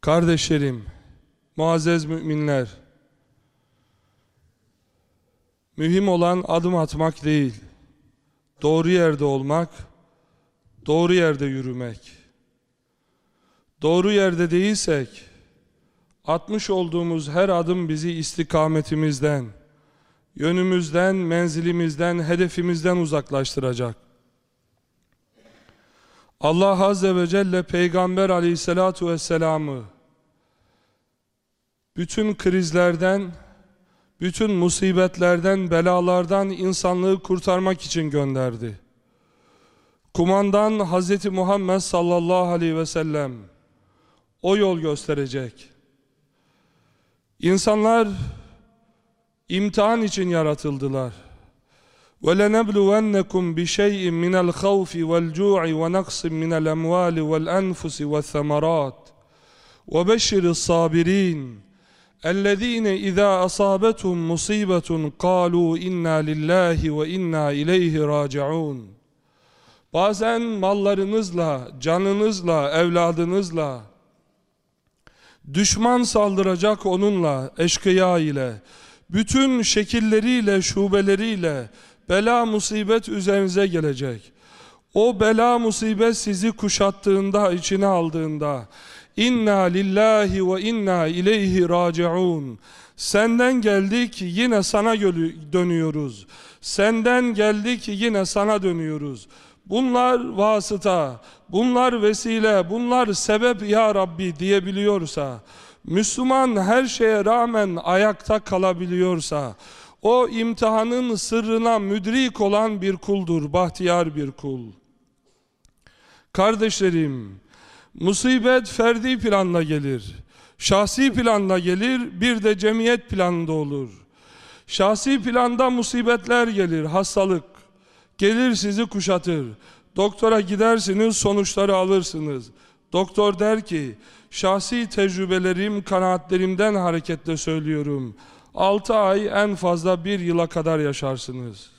Kardeşlerim, muazzez müminler, mühim olan adım atmak değil, doğru yerde olmak, doğru yerde yürümek. Doğru yerde değilsek, atmış olduğumuz her adım bizi istikametimizden, yönümüzden, menzilimizden, hedefimizden uzaklaştıracak. Allah Azze ve Celle Peygamber Aleyhisselatu Vesselam'ı bütün krizlerden, bütün musibetlerden, belalardan insanlığı kurtarmak için gönderdi. Kumandan Hz. Muhammed sallallahu aleyhi ve sellem o yol gösterecek. İnsanlar imtihan için yaratıldılar. وَلَنَبْلُوَنَّكُمْ بِشَيْءٍ مِنَ الْخَوْفِ وَالْجُوعِ وَنَقْصٍ مِنَ الْأَمْوَالِ وَالْأَنْفُسِ وَالثَّمَرَاتِ وَبَشِّرِ الصَّابِرِينَ الَّذ۪ينَ اِذَا أَصَابَتْهُمْ مُصِيبَةٌ قَالُوا اِنَّا لِلّٰهِ وَاِنَّا اِلَيْهِ رَاجِعُونَ Bazen mallarınızla, canınızla, evladınızla, düşman saldıracak onunla, eşkıya ile, bütün şekilleriyle, şubeleriyle bela musibet üzerinize gelecek. O bela musibet sizi kuşattığında, içine aldığında, İnna lillahi ve inna ileyhi raciun. Senden geldik yine sana dönüyoruz. Senden geldik yine sana dönüyoruz. Bunlar vasıta, bunlar vesile, bunlar sebep ya Rabbi diyebiliyorsa, Müslüman her şeye rağmen ayakta kalabiliyorsa, o imtihanın sırrına müdrik olan bir kuldur, bahtiyar bir kul. Kardeşlerim, musibet ferdi planla gelir, şahsi planla gelir, bir de cemiyet planında olur. Şahsi planda musibetler gelir, hastalık, gelir sizi kuşatır. Doktora gidersiniz, sonuçları alırsınız. Doktor der ki, şahsi tecrübelerim, kanaatlerimden hareketle söylüyorum. 6 ay en fazla bir yıla kadar yaşarsınız.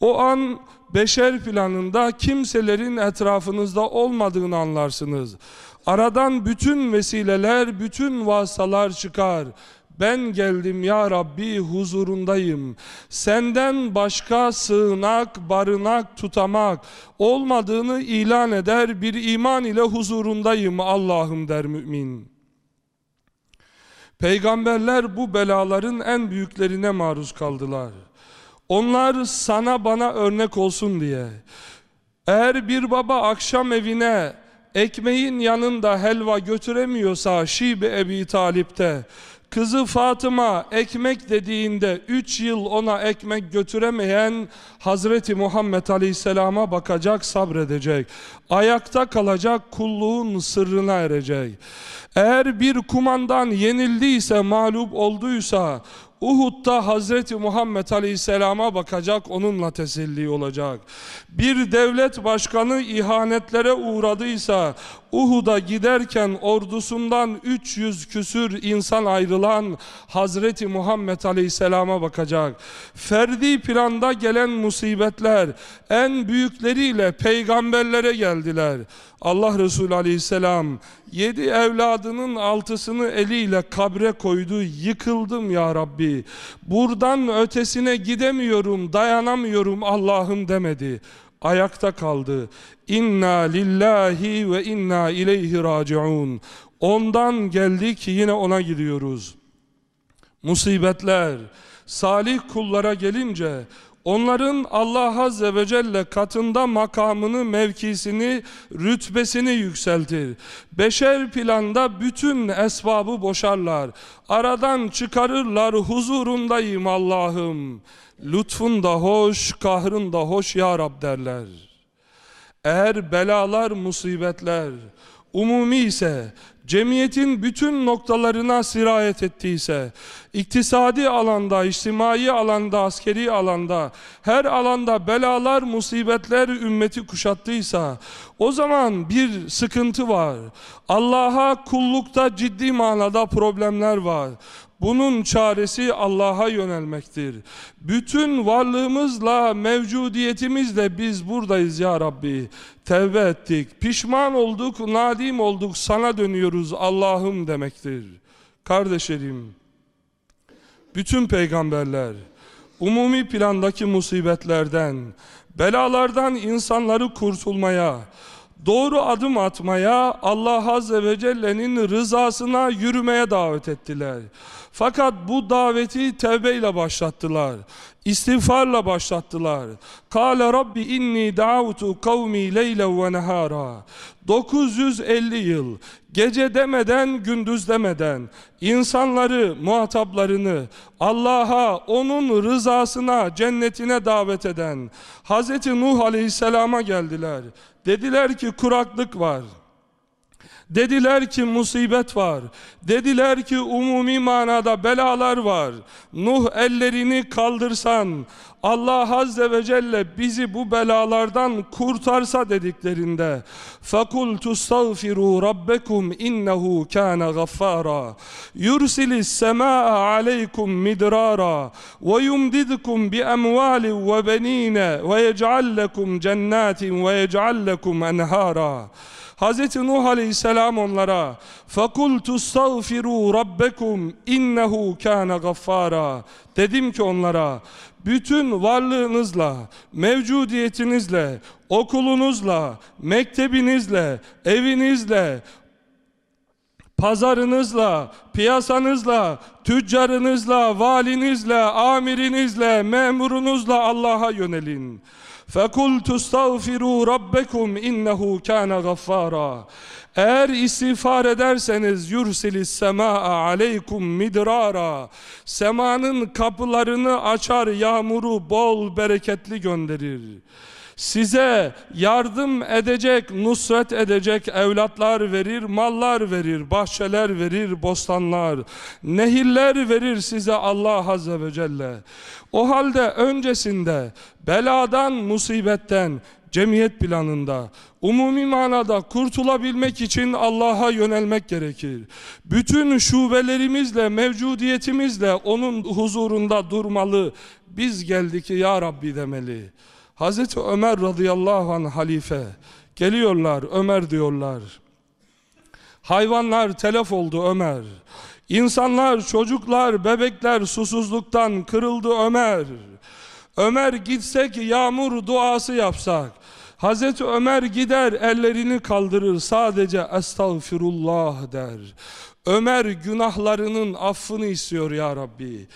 O an beşer planında kimselerin etrafınızda olmadığını anlarsınız. Aradan bütün vesileler, bütün vasıtalar çıkar. Ben geldim ya Rabbi huzurundayım. Senden başka sığınak, barınak, tutamak olmadığını ilan eder bir iman ile huzurundayım Allah'ım der mümin. Peygamberler bu belaların en büyüklerine maruz kaldılar. Onlar sana bana örnek olsun diye. Eğer bir baba akşam evine ekmeğin yanında helva götüremiyorsa Şibe Ebi Talip'te Kızı Fatıma ekmek dediğinde 3 yıl ona ekmek götüremeyen Hazreti Muhammed Aleyhisselam'a bakacak sabredecek. Ayakta kalacak kulluğun sırrına erecek. Eğer bir kumandan yenildiyse mağlup olduysa Uhud'da Hazreti Muhammed Aleyhisselam'a bakacak, onunla teselli olacak. Bir devlet başkanı ihanetlere uğradıysa, Uhud'a giderken ordusundan 300 küsür insan ayrılan Hazreti Muhammed Aleyhisselam'a bakacak. Ferdi planda gelen musibetler en büyükleriyle peygamberlere geldiler. Allah Resulü Aleyhisselam yedi evladının altısını eliyle kabre koydu. Yıkıldım ya Rabbi. Buradan ötesine gidemiyorum, dayanamıyorum Allah'ım demedi ayakta kaldı. İnna lillahi ve inna ileyhi raciun. Ondan geldik yine ona gidiyoruz. Musibetler salih kullara gelince onların Allah Azze ve Celle katında makamını, mevkisini, rütbesini yükseltir. Beşer planda bütün esbabı boşarlar. Aradan çıkarırlar huzurundayım Allah'ım. Lütfun da hoş, kahrın da hoş ya Rab derler. Eğer belalar, musibetler umumi ise, cemiyetin bütün noktalarına sirayet ettiyse, iktisadi alanda, içtimai alanda, askeri alanda, her alanda belalar, musibetler ümmeti kuşattıysa, o zaman bir sıkıntı var. Allah'a kullukta ciddi manada problemler var. Bunun çaresi Allah'a yönelmektir. Bütün varlığımızla, mevcudiyetimizle biz buradayız ya Rabbi. Tevbe ettik, pişman olduk, nadim olduk, sana dönüyoruz. Allah'ım demektir. Kardeşlerim, bütün peygamberler umumi plandaki musibetlerden, belalardan insanları kurtulmaya, doğru adım atmaya, Allah Azze ve Celle'nin rızasına yürümeye davet ettiler. Fakat bu daveti tevbeyle başlattılar. İstiğfarla başlattılar. Kale Rabbi inni da'utu kavmi leyle ve nehara. 950 yıl gece demeden gündüz demeden insanları muhataplarını Allah'a onun rızasına cennetine davet eden Hz. Nuh Aleyhisselam'a geldiler. Dediler ki kuraklık var. Dediler ki musibet var. Dediler ki umumi manada belalar var. Nuh ellerini kaldırsan Allah Azze ve Celle bizi bu belalardan kurtarsa dediklerinde فَقُلْ تُسْتَغْفِرُوا رَبَّكُمْ اِنَّهُ كَانَ غَفَّارًا يُرْسِلِ السَّمَاءَ عَلَيْكُمْ مِدْرَارًا وَيُمْدِدْكُمْ بِأَمْوَالٍ وَبَنِينَ وَيَجْعَلْ لَكُمْ جَنَّاتٍ وَيَجْعَلْ لَكُمْ أَنْهَارًا Hz. Nuh Aleyhisselam onlara فَقُلْ تُسْتَغْفِرُوا رَبَّكُمْ اِنَّهُ كَانَ غَفَّارًا Dedim ki onlara bütün varlığınızla, mevcudiyetinizle, okulunuzla, mektebinizle, evinizle, pazarınızla, piyasanızla, tüccarınızla, valinizle, amirinizle, memurunuzla Allah'a yönelin. فَقُلْ تُسْتَغْفِرُوا رَبَّكُمْ اِنَّهُ كَانَ غَفَّارًا eğer istiğfar ederseniz yursilis semaa aleykum midrara Semanın kapılarını açar yağmuru bol bereketli gönderir size yardım edecek, nusret edecek evlatlar verir, mallar verir, bahçeler verir, bostanlar, nehirler verir size Allah Azze ve Celle. O halde öncesinde beladan, musibetten, cemiyet planında, umumi manada kurtulabilmek için Allah'a yönelmek gerekir. Bütün şubelerimizle, mevcudiyetimizle onun huzurunda durmalı. Biz geldik ya Rabbi demeli. Hazreti Ömer radıyallahu anh halife geliyorlar Ömer diyorlar. Hayvanlar telef oldu Ömer. İnsanlar, çocuklar, bebekler susuzluktan kırıldı Ömer. Ömer gitsek yağmur duası yapsak. Hazreti Ömer gider ellerini kaldırır sadece estağfirullah der. Ömer günahlarının affını istiyor ya Rabbi.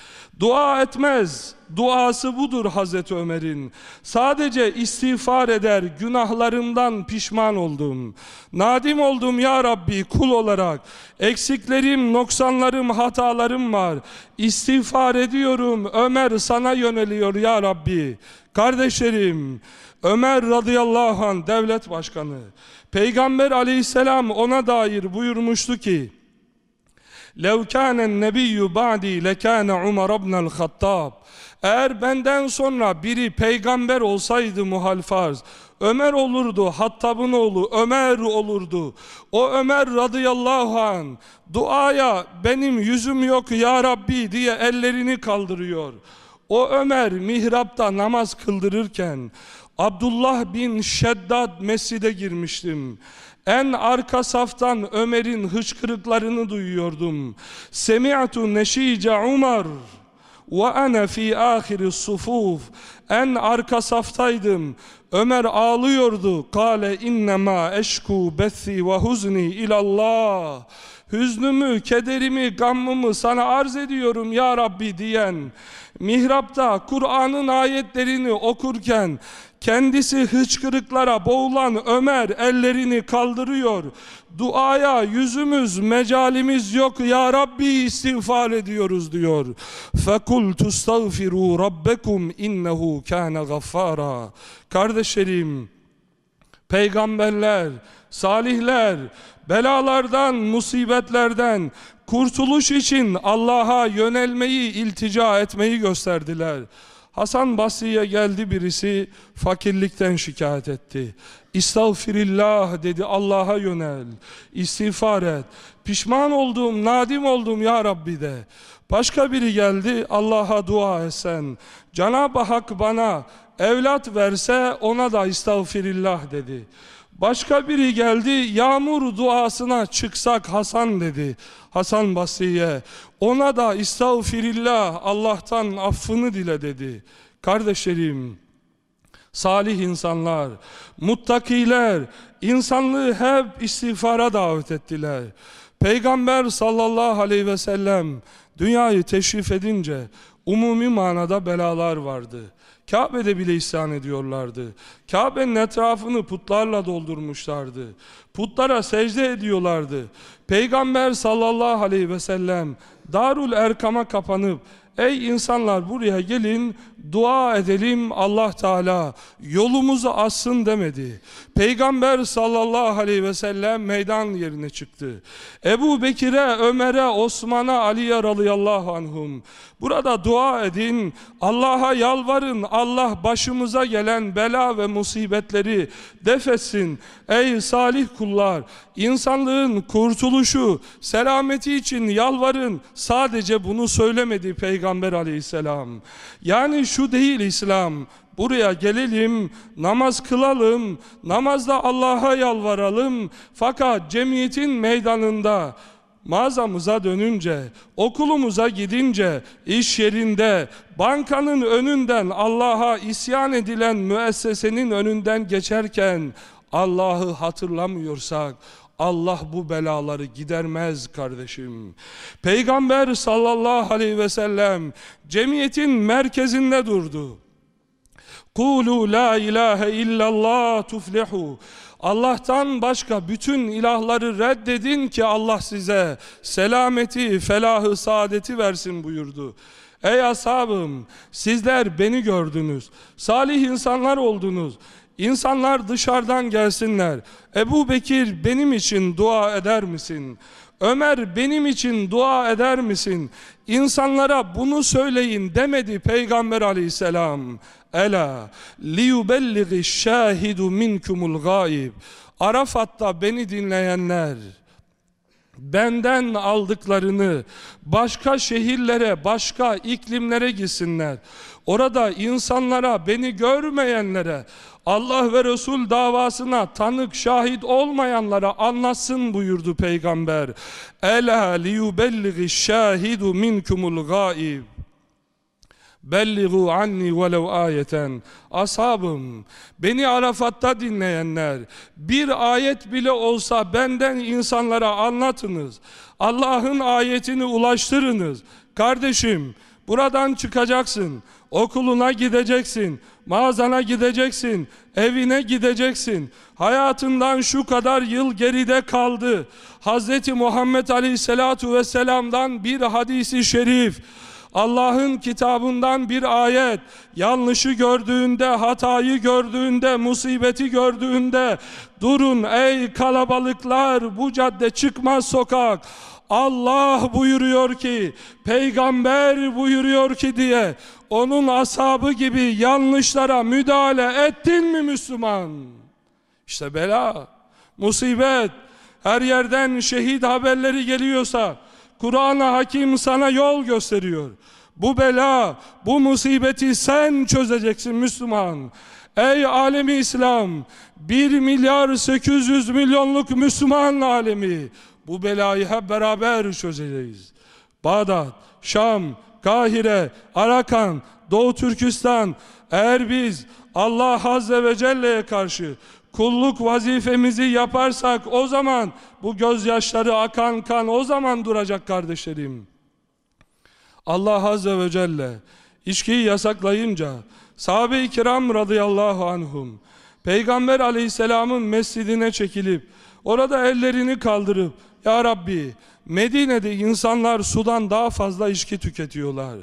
Dua etmez. Duası budur Hazreti Ömer'in. Sadece istiğfar eder. Günahlarımdan pişman oldum. Nadim oldum ya Rabbi kul olarak. Eksiklerim, noksanlarım, hatalarım var. İstiğfar ediyorum. Ömer sana yöneliyor ya Rabbi. Kardeşlerim, Ömer radıyallahu anh devlet başkanı. Peygamber aleyhisselam ona dair buyurmuştu ki, لَوْ كَانَ النَّبِيُّ بَعْدِي لَكَانَ عُمَرَ بْنَ الْخَطَّابِ Eğer benden sonra biri peygamber olsaydı muhal farz, Ömer olurdu, Hattab'ın oğlu Ömer olurdu. O Ömer radıyallahu an duaya benim yüzüm yok ya Rabbi diye ellerini kaldırıyor. O Ömer mihrapta namaz kıldırırken Abdullah bin Şeddad mescide girmiştim. En arka saftan Ömer'in hıçkırıklarını duyuyordum. Semi'tu neşice Umar ve ana fi ahiri sufuf. En arka saftaydım. Ömer ağlıyordu. Kale innema eşku bethi ve huzni ilallah. Hüznümü, kederimi, gammımı sana arz ediyorum ya Rabbi diyen, mihrapta Kur'an'ın ayetlerini okurken Kendisi hıçkırıklara boğulan Ömer ellerini kaldırıyor. Duaya yüzümüz, mecalimiz yok ya Rabbi istiğfar ediyoruz diyor. Fekul tustagfiru rabbekum innehu kana gaffara. Kardeşlerim, peygamberler, salihler, belalardan, musibetlerden kurtuluş için Allah'a yönelmeyi, iltica etmeyi gösterdiler. Hasan Basri'ye geldi birisi fakirlikten şikayet etti. İstağfirillah dedi Allah'a yönel. İstiğfar et. Pişman oldum, nadim oldum ya Rabbi de. Başka biri geldi Allah'a dua etsen. Cenab-ı Hak bana Evlat verse ona da istağfirillah dedi. Başka biri geldi yağmur duasına çıksak Hasan dedi. Hasan Basri'ye ona da istağfirillah Allah'tan affını dile dedi. Kardeşlerim salih insanlar, muttakiler insanlığı hep istiğfara davet ettiler. Peygamber sallallahu aleyhi ve sellem dünyayı teşrif edince umumi manada belalar vardı. Kabe'de bile isyan ediyorlardı. Kabe'nin etrafını putlarla doldurmuşlardı. Putlara secde ediyorlardı. Peygamber sallallahu aleyhi ve sellem Darul Erkam'a kapanıp Ey insanlar buraya gelin dua edelim Allah Teala yolumuzu açsın demedi. Peygamber sallallahu aleyhi ve sellem meydan yerine çıktı. Ebu Bekir'e, Ömer'e, Osman'a, Ali'ye radıyallahu anhum. Burada dua edin, Allah'a yalvarın, Allah başımıza gelen bela ve musibetleri defetsin. Ey salih kullar, insanlığın kurtuluşu, selameti için yalvarın. Sadece bunu söylemedi Peygamber aleyhisselam. Yani şu değil İslam, Buraya gelelim, namaz kılalım, namazda Allah'a yalvaralım. Fakat cemiyetin meydanında mağazamıza dönünce, okulumuza gidince, iş yerinde, bankanın önünden Allah'a isyan edilen müessesenin önünden geçerken Allah'ı hatırlamıyorsak Allah bu belaları gidermez kardeşim. Peygamber sallallahu aleyhi ve sellem cemiyetin merkezinde durdu. Kulu la ilahe illallah tuflihu. Allah'tan başka bütün ilahları reddedin ki Allah size selameti, felahı, saadeti versin buyurdu. Ey ashabım sizler beni gördünüz. Salih insanlar oldunuz. İnsanlar dışarıdan gelsinler. Ebu Bekir benim için dua eder misin? Ömer benim için dua eder misin? İnsanlara bunu söyleyin demedi Peygamber aleyhisselam. Ela liyubellighi şahidu minkumul gaib. Arafat'ta beni dinleyenler benden aldıklarını başka şehirlere, başka iklimlere gitsinler. Orada insanlara, beni görmeyenlere, Allah ve Resul davasına tanık, şahit olmayanlara anlatsın buyurdu Peygamber. Ela liyubellighi şahidu minkumul gaib. Belligu anni velev ayeten. Ashabım, beni Arafat'ta dinleyenler, bir ayet bile olsa benden insanlara anlatınız. Allah'ın ayetini ulaştırınız. Kardeşim, buradan çıkacaksın, okuluna gideceksin, mağazana gideceksin, evine gideceksin. Hayatından şu kadar yıl geride kaldı. Hz. Muhammed Aleyhisselatu Vesselam'dan bir hadisi şerif, Allah'ın kitabından bir ayet, yanlışı gördüğünde, hatayı gördüğünde, musibeti gördüğünde, durun ey kalabalıklar, bu cadde çıkmaz sokak. Allah buyuruyor ki, peygamber buyuruyor ki diye, onun ashabı gibi yanlışlara müdahale ettin mi Müslüman? İşte bela, musibet, her yerden şehit haberleri geliyorsa, Kur'an-ı Hakim sana yol gösteriyor. Bu bela, bu musibeti sen çözeceksin Müslüman. Ey alemi İslam, 1 milyar 800 milyonluk Müslüman alemi, bu belayı hep beraber çözeceğiz. Bağdat, Şam, Kahire, Arakan, Doğu Türkistan, eğer biz Allah Azze ve Celle'ye karşı kulluk vazifemizi yaparsak o zaman bu gözyaşları akan kan o zaman duracak kardeşlerim. Allah Azze ve Celle içkiyi yasaklayınca sahabe-i kiram radıyallahu anhum Peygamber aleyhisselamın mescidine çekilip orada ellerini kaldırıp Ya Rabbi Medine'de insanlar sudan daha fazla içki tüketiyorlar.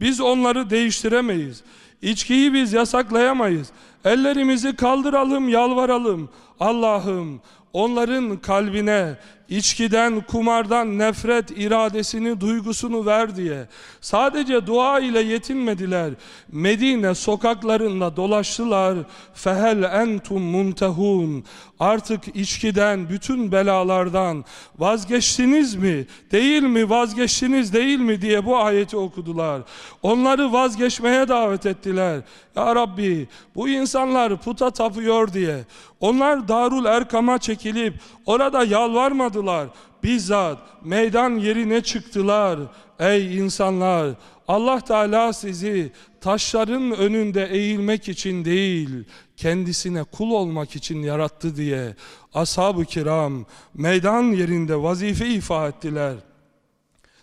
Biz onları değiştiremeyiz. İçkiyi biz yasaklayamayız. Ellerimizi kaldıralım, yalvaralım. Allah'ım onların kalbine içkiden, kumardan nefret iradesini, duygusunu ver diye. Sadece dua ile yetinmediler. Medine sokaklarında dolaştılar. Fehel entum muntehun. Artık içkiden, bütün belalardan vazgeçtiniz mi? Değil mi? Vazgeçtiniz değil mi diye bu ayeti okudular. Onları vazgeçmeye davet ettiler. Ya Rabbi bu insanlar puta tapıyor diye. Onlar Darul Erkam'a çekilip orada yalvarmadılar. Bizzat meydan yerine çıktılar. Ey insanlar Allah Teala sizi taşların önünde eğilmek için değil, kendisine kul olmak için yarattı diye ashab-ı kiram meydan yerinde vazife ifa ettiler.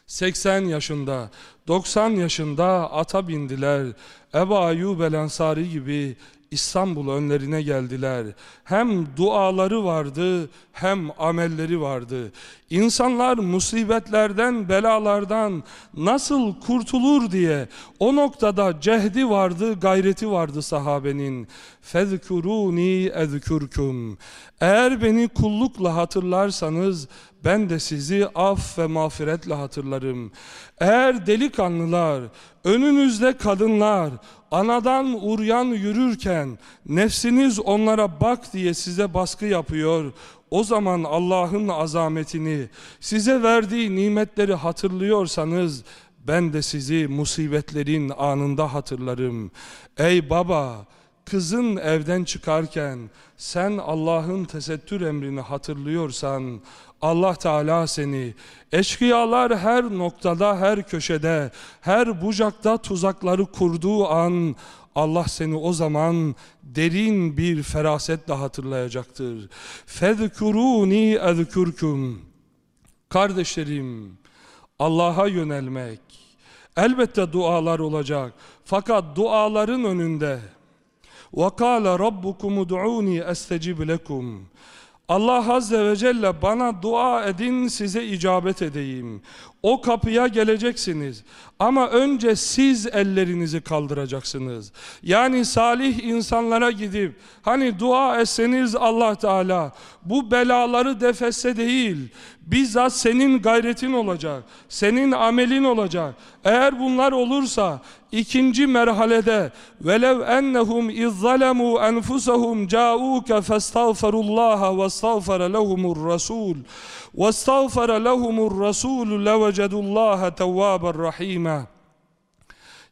80 yaşında, 90 yaşında ata bindiler. Ebu Ayyub el Ensari gibi İstanbul önlerine geldiler. Hem duaları vardı hem amelleri vardı. İnsanlar musibetlerden, belalardan nasıl kurtulur diye o noktada cehdi vardı, gayreti vardı sahabenin. Fezkuruni ezkurkum. Eğer beni kullukla hatırlarsanız ben de sizi af ve mağfiretle hatırlarım. Eğer delikanlılar, önünüzde kadınlar, anadan uryan yürürken nefsiniz onlara bak diye size baskı yapıyor. O zaman Allah'ın azametini, size verdiği nimetleri hatırlıyorsanız ben de sizi musibetlerin anında hatırlarım. Ey baba, kızın evden çıkarken sen Allah'ın tesettür emrini hatırlıyorsan Allah Teala seni eşkıyalar her noktada her köşede her bucakta tuzakları kurduğu an Allah seni o zaman derin bir ferasetle hatırlayacaktır. Fezkuruni ezkurkum. Kardeşlerim, Allah'a yönelmek. Elbette dualar olacak. Fakat duaların önünde وَقَالَ رَبُّكُمُ دُعُونِي اَسْتَجِبْ لَكُمْ Allah Azze ve Celle bana dua edin size icabet edeyim. O kapıya geleceksiniz. Ama önce siz ellerinizi kaldıracaksınız. Yani salih insanlara gidip hani dua etseniz Allah Teala bu belaları defesse değil bizzat senin gayretin olacak. Senin amelin olacak. Eğer bunlar olursa ikinci merhalede velev ennehum izzalemu enfusahum cauke festağferullaha ve estağfara lehumur rasul ve estağfara lehumur rasul لوجدوا الله توابا رحيما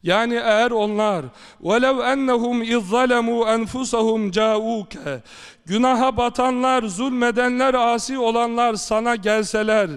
yani eğer onlar velev ennehum izzalemu enfusahum cauke günaha batanlar zulmedenler asi olanlar sana gelseler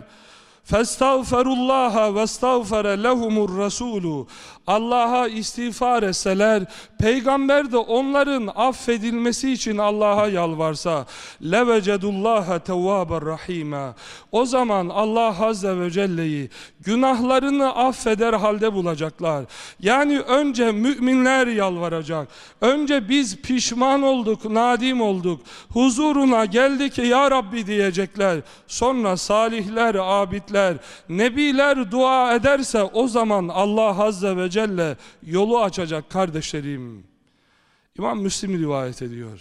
Festağferullaha ve estağfere lehumur rasulu. Allah'a istiğfar etseler, peygamber de onların affedilmesi için Allah'a yalvarsa, levecedullaha tevvaber rahima. O zaman Allah Azze ve Celle'yi günahlarını affeder halde bulacaklar. Yani önce müminler yalvaracak. Önce biz pişman olduk, nadim olduk. Huzuruna geldi ki ya Rabbi diyecekler. Sonra salihler, abidler, nebiler dua ederse o zaman Allah Azze ve Celle yolu açacak kardeşlerim. İmam Müslim rivayet ediyor.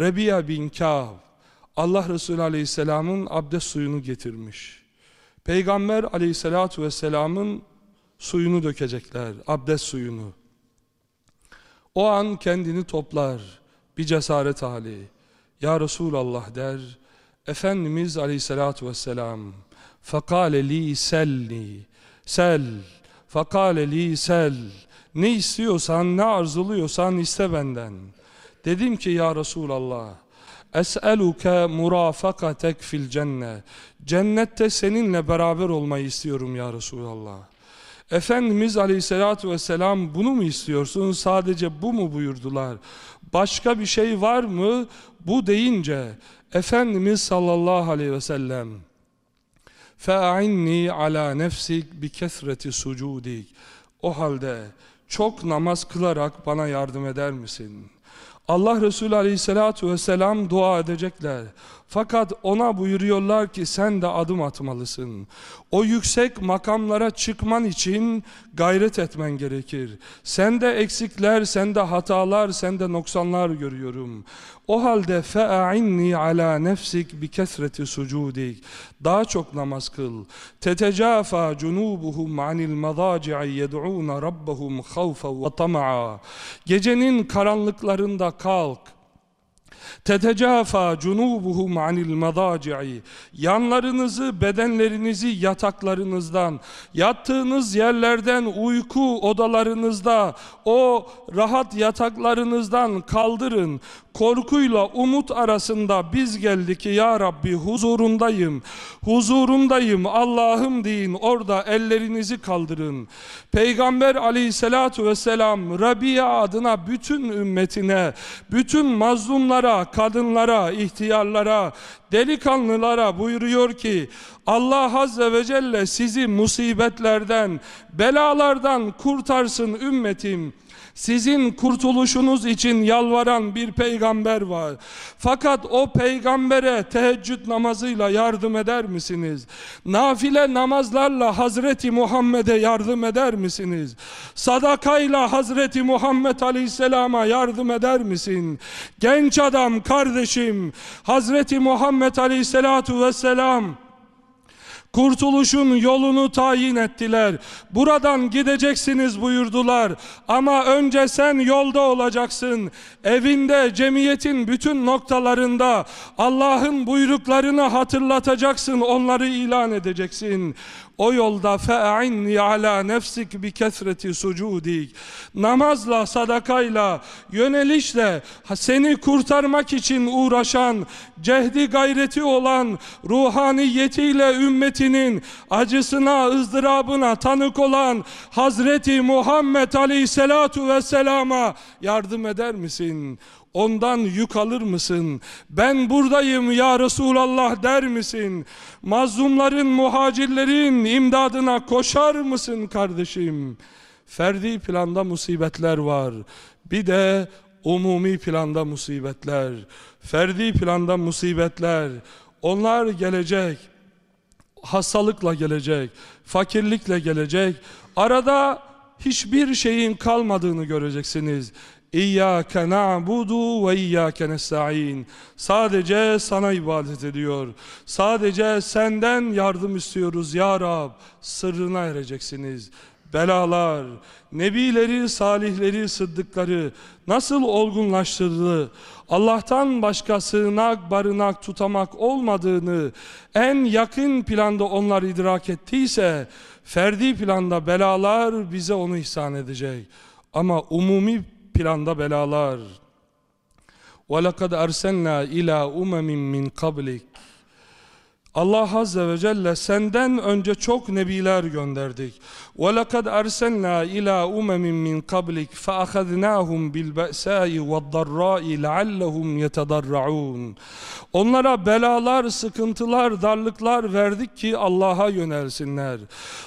Rebiya bin Kâb Allah Resulü Aleyhisselam'ın abdest suyunu getirmiş. Peygamber Aleyhisselatü Vesselam'ın suyunu dökecekler, abdest suyunu. O an kendini toplar, bir cesaret hali. Ya Resulallah der, Efendimiz Aleyhisselatü Vesselam, فَقَالَ لِي سَلِّ Sel, Fakale li sel. Ne istiyorsan, ne arzuluyorsan iste benden. Dedim ki ya Resulallah. Es'eluke murafakatek fil cenne. Cennette seninle beraber olmayı istiyorum ya Resulallah. Efendimiz aleyhissalatü vesselam bunu mu istiyorsun? Sadece bu mu buyurdular? Başka bir şey var mı? Bu deyince Efendimiz sallallahu aleyhi ve sellem فَاَعِنِّي عَلَى نَفْسِكْ بِكَثْرَةِ سُجُودِكْ O halde çok namaz kılarak bana yardım eder misin? Allah Resulü Aleyhisselatü Vesselam dua edecekler. Fakat ona buyuruyorlar ki sen de adım atmalısın. O yüksek makamlara çıkman için gayret etmen gerekir. Sende eksikler, sende hatalar, sende noksanlar görüyorum. O halde fe'a'inni ala nefsik bi kesreti sucudik. Daha çok namaz kıl. Tetecafa cunubuhum anil madaci'i yed'una rabbahum havfen ve tama'a. Gecenin karanlıklarında kalk. Tetecafa cunubuhum anil madaci'i Yanlarınızı, bedenlerinizi yataklarınızdan, yattığınız yerlerden, uyku odalarınızda, o rahat yataklarınızdan kaldırın. Korkuyla umut arasında biz geldik ki ya Rabbi huzurundayım, huzurundayım Allah'ım deyin orada ellerinizi kaldırın. Peygamber aleyhissalatu vesselam Rabia adına bütün ümmetine, bütün mazlumlara, kadınlara, ihtiyarlara, delikanlılara buyuruyor ki Allah Azze ve Celle sizi musibetlerden, belalardan kurtarsın ümmetim. Sizin kurtuluşunuz için yalvaran bir peygamber var. Fakat o peygambere teheccüd namazıyla yardım eder misiniz? Nafile namazlarla Hazreti Muhammed'e yardım eder misiniz? Sadakayla Hazreti Muhammed Aleyhisselam'a yardım eder misin? Genç adam kardeşim Hazreti Muhammed Aleyhisselatu Vesselam Kurtuluşun yolunu tayin ettiler. Buradan gideceksiniz buyurdular. Ama önce sen yolda olacaksın. Evinde, cemiyetin bütün noktalarında Allah'ın buyruklarını hatırlatacaksın. Onları ilan edeceksin. O yolda fe'inni ala nefsik bi kesreti sucudik. Namazla, sadakayla, yönelişle seni kurtarmak için uğraşan, cehdi gayreti olan, ruhaniyetiyle ümmetinin acısına, ızdırabına tanık olan Hazreti Muhammed Aleyhisselatu Vesselam'a yardım eder misin? Ondan yük alır mısın? Ben buradayım ya Resulallah der misin? Mazlumların, muhacirlerin imdadına koşar mısın kardeşim? Ferdi planda musibetler var. Bir de umumi planda musibetler. Ferdi planda musibetler. Onlar gelecek. Hastalıkla gelecek. Fakirlikle gelecek. Arada hiçbir şeyin kalmadığını göreceksiniz. İyyâke na'budu ve iyyâke nesta'in. Sadece sana ibadet ediyor. Sadece senden yardım istiyoruz ya Rab. Sırrına ereceksiniz. Belalar, nebileri, salihleri, sıddıkları nasıl olgunlaştırdı? Allah'tan başka sığınak, barınak, tutamak olmadığını en yakın planda onlar idrak ettiyse, ferdi planda belalar bize onu ihsan edecek. Ama umumi planda belalar. وَلَقَدْ أَرْسَلْنَا إِلَى أُمَمٍ مِّنْ قَبْلِكَ Allah Azze ve Celle senden önce çok nebiler gönderdik. وَلَقَدْ أَرْسَلْنَا إِلَى أُمَمٍ مِّنْ قَبْلِكَ فَأَخَذْنَاهُمْ بِالْبَأْسَاءِ وَالضَّرَّاءِ لَعَلَّهُمْ يَتَضَرَّعُونَ Onlara belalar, sıkıntılar, darlıklar verdik ki Allah'a yönelsinler.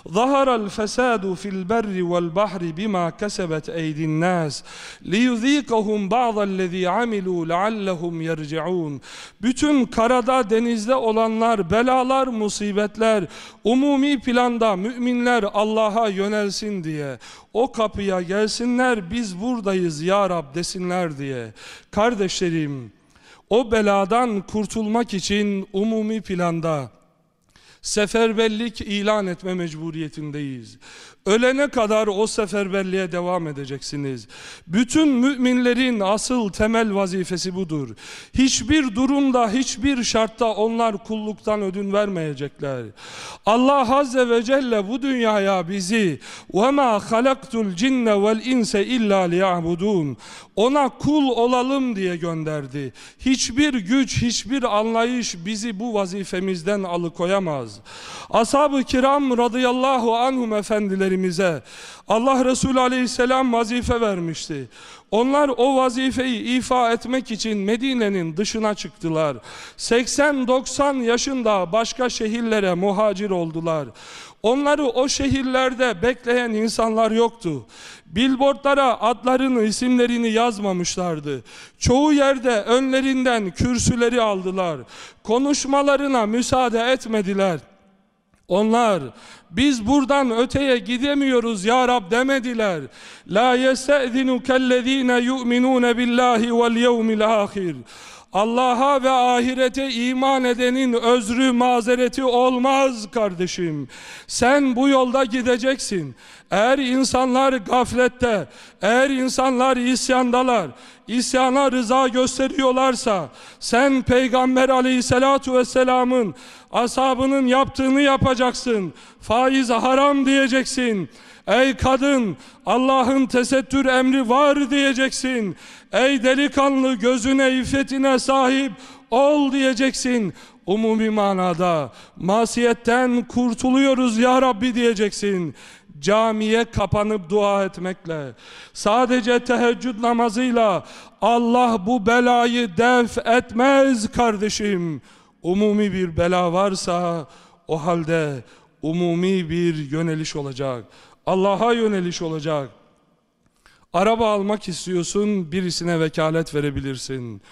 ظَهَرَ الْفَسَادُ فِي الْبَرِّ وَالْبَحْرِ بِمَا كَسَبَتْ اَيْدِ النَّاسِ لِيُذ۪يقَهُمْ بَعْضَ الَّذ۪ي عَمِلُوا لَعَلَّهُمْ يَرْجِعُونَ Bütün karada, denizde olanlar, belalar, musibetler, umumi planda müminler Allah'a yönelsin diye, o kapıya gelsinler biz buradayız ya Rab desinler diye. Kardeşlerim, o beladan kurtulmak için umumi planda seferberlik ilan etme mecburiyetindeyiz. Ölene kadar o seferberliğe devam edeceksiniz. Bütün müminlerin asıl temel vazifesi budur. Hiçbir durumda, hiçbir şartta onlar kulluktan ödün vermeyecekler. Allah Azze ve Celle bu dünyaya bizi وَمَا خَلَقْتُ الْجِنَّ وَالْاِنْسَ اِلَّا لِيَعْبُدُونَ Ona kul olalım diye gönderdi. Hiçbir güç, hiçbir anlayış bizi bu vazifemizden alıkoyamaz. Ashab-ı kiram radıyallahu anhum efendilerimize Allah Resulü aleyhisselam vazife vermişti. Onlar o vazifeyi ifa etmek için Medine'nin dışına çıktılar. 80-90 yaşında başka şehirlere muhacir oldular. Onları o şehirlerde bekleyen insanlar yoktu. Billboardlara adlarını, isimlerini yazmamışlardı. Çoğu yerde önlerinden kürsüleri aldılar. Konuşmalarına müsaade etmediler. Onlar biz buradan öteye gidemiyoruz ya Rab demediler. La yestezinu yu'minun billahi vel yevmil ahir. Allah'a ve ahirete iman edenin özrü mazereti olmaz kardeşim. Sen bu yolda gideceksin. Eğer insanlar gaflette, eğer insanlar isyandalar, isyana rıza gösteriyorlarsa, sen Peygamber aleyhissalatu vesselamın ashabının yaptığını yapacaksın. Faiz haram diyeceksin. Ey kadın Allah'ın tesettür emri var diyeceksin. Ey delikanlı gözüne iffetine sahip ol diyeceksin. Umumi manada masiyetten kurtuluyoruz ya Rabbi diyeceksin. Camiye kapanıp dua etmekle, sadece teheccüd namazıyla Allah bu belayı def etmez kardeşim. Umumi bir bela varsa o halde umumi bir yöneliş olacak. Allah'a yöneliş olacak. Araba almak istiyorsun, birisine vekalet verebilirsin.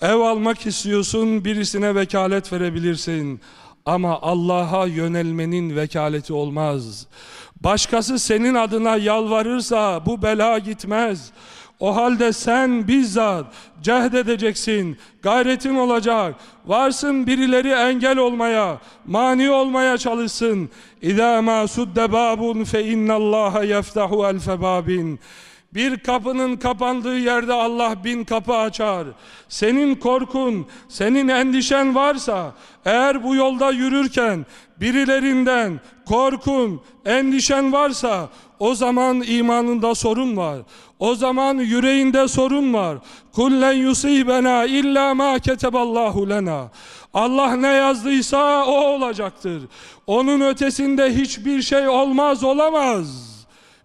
Ev almak istiyorsun, birisine vekalet verebilirsin. Ama Allah'a yönelmenin vekaleti olmaz. Başkası senin adına yalvarırsa bu bela gitmez. O halde sen bizzat cehd edeceksin, gayretin olacak. Varsın birileri engel olmaya, mani olmaya çalışsın. İzâ mâ sudde bâbun fe innallâhe yeftahu elfe bâbin. Bir kapının kapandığı yerde Allah bin kapı açar. Senin korkun, senin endişen varsa eğer bu yolda yürürken birilerinden korkun, endişen varsa o zaman imanında sorun var. O zaman yüreğinde sorun var. Kullen yusibena illa ma keteballahu lena. Allah ne yazdıysa o olacaktır. Onun ötesinde hiçbir şey olmaz olamaz.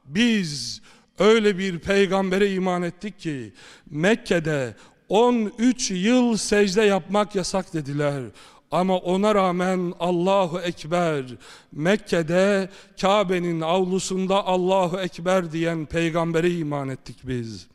Biz öyle bir peygambere iman ettik ki Mekke'de 13 yıl secde yapmak yasak dediler. Ama ona rağmen Allahu Ekber Mekke'de Kabe'nin avlusunda Allahu Ekber diyen peygambere iman ettik biz.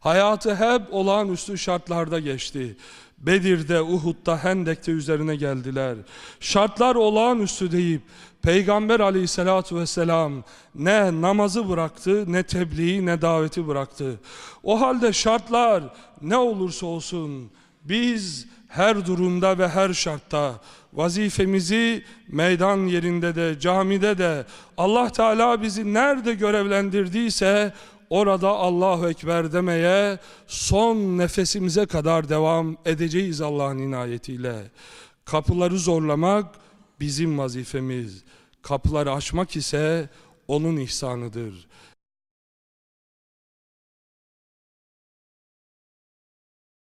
Hayatı hep olağanüstü şartlarda geçti. Bedir'de, Uhud'da, Hendek'te üzerine geldiler. Şartlar olağanüstü deyip Peygamber aleyhissalatu vesselam ne namazı bıraktı, ne tebliği, ne daveti bıraktı. O halde şartlar ne olursa olsun biz her durumda ve her şartta vazifemizi meydan yerinde de camide de Allah Teala bizi nerede görevlendirdiyse orada Allahu Ekber demeye son nefesimize kadar devam edeceğiz Allah'ın inayetiyle. Kapıları zorlamak bizim vazifemiz. Kapıları açmak ise onun ihsanıdır.